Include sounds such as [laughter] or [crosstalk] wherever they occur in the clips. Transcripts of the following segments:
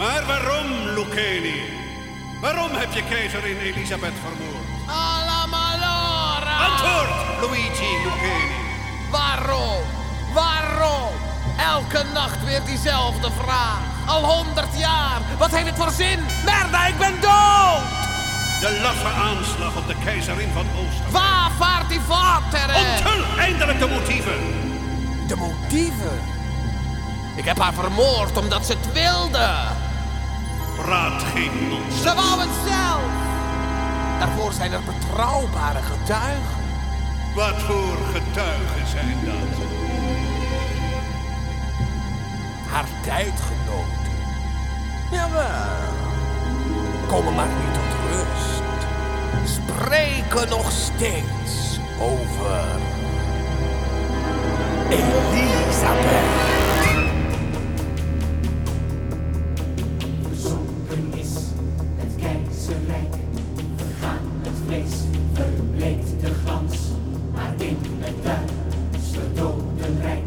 Maar waarom, Lucchini? Waarom heb je keizerin Elisabeth vermoord? Alla malora! Antwoord, Luigi Lucchini. Waarom? Waarom? Elke nacht weer diezelfde vraag. Al honderd jaar. Wat heeft het voor zin? Merda, ik ben dood! De laffe aanslag op de keizerin van Oostenrijk. Waar vaart die vater? Onthul eindelijk de motieven. De motieven? Ik heb haar vermoord omdat ze het wilde. Praat geen nonsens. Ze wou het zelf. Daarvoor zijn er betrouwbare getuigen. Wat voor getuigen zijn dat? Haar tijdgenoten. Jawel. Komen maar niet tot rust. Spreken nog steeds over Elisabeth. Maar in het duister dodenrijk,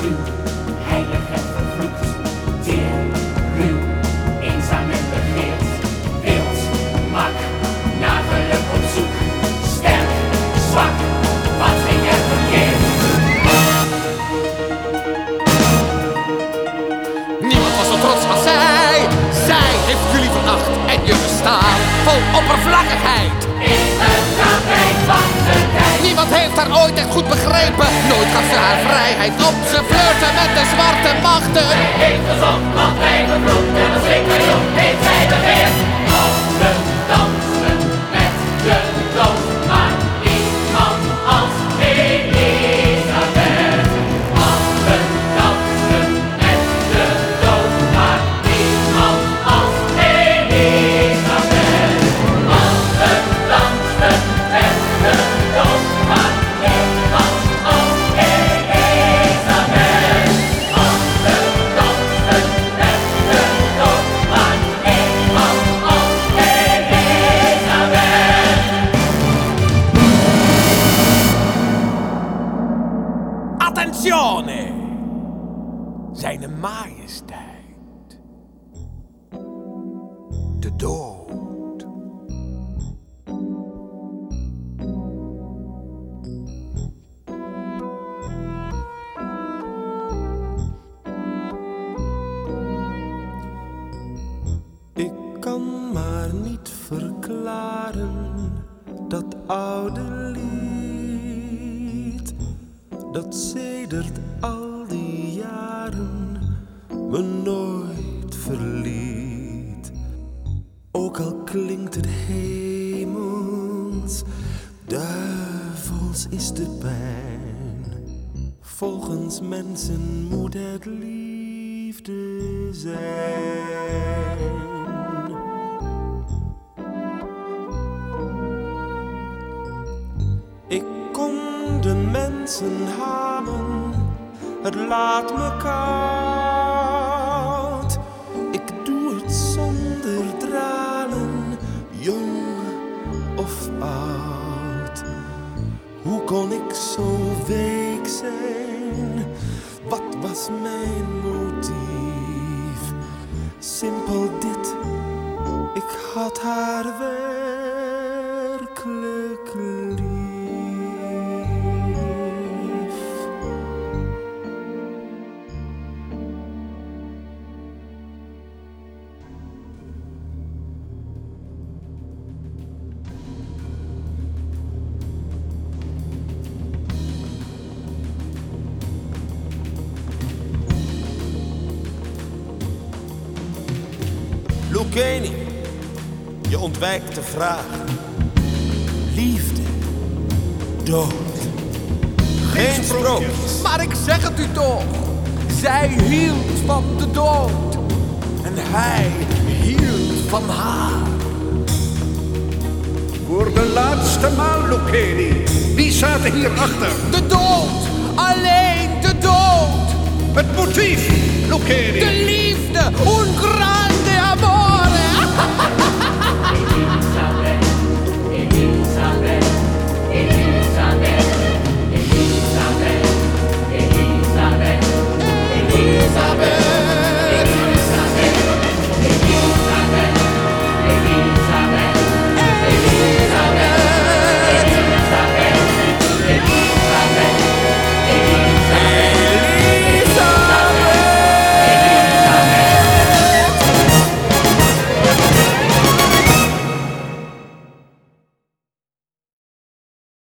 schuw, heilig en vervloekt. Teer, ruw, eenzaam en begeerd. Wild, mak, naar geluk op zoek. Sterk, zwak, wat ging er verkeerd? Niemand was zo trots als zij. Zij heeft jullie veracht en je bestaan vol oppervlakkigheid. In het Niemand heeft haar ooit echt goed begrepen. Nooit gaf ze haar vrijheid op. Ze flirte met de zwarte machten. Majesteit. De dood. Ik kan maar niet verklaren dat oude lied dat sedert al die jaren me nooit verliet. Ook al klinkt het hemels, duivels is de pijn. Volgens mensen moet het liefde zijn. Ik kon de mensen hamen, het laat me koud. Wat was mijn motief? Simpel dit, ik had haar werkelijk Lucchini, je ontwijkt de vraag. Liefde, dood. Geen sprookjes. Maar ik zeg het u toch. Zij hield van de dood. En hij hield van haar. Voor de laatste maal, Lucchini. Wie zaten hierachter? De dood. Alleen de dood. Het motief, Lucchini. De liefde. Hoe Amor. [laughs]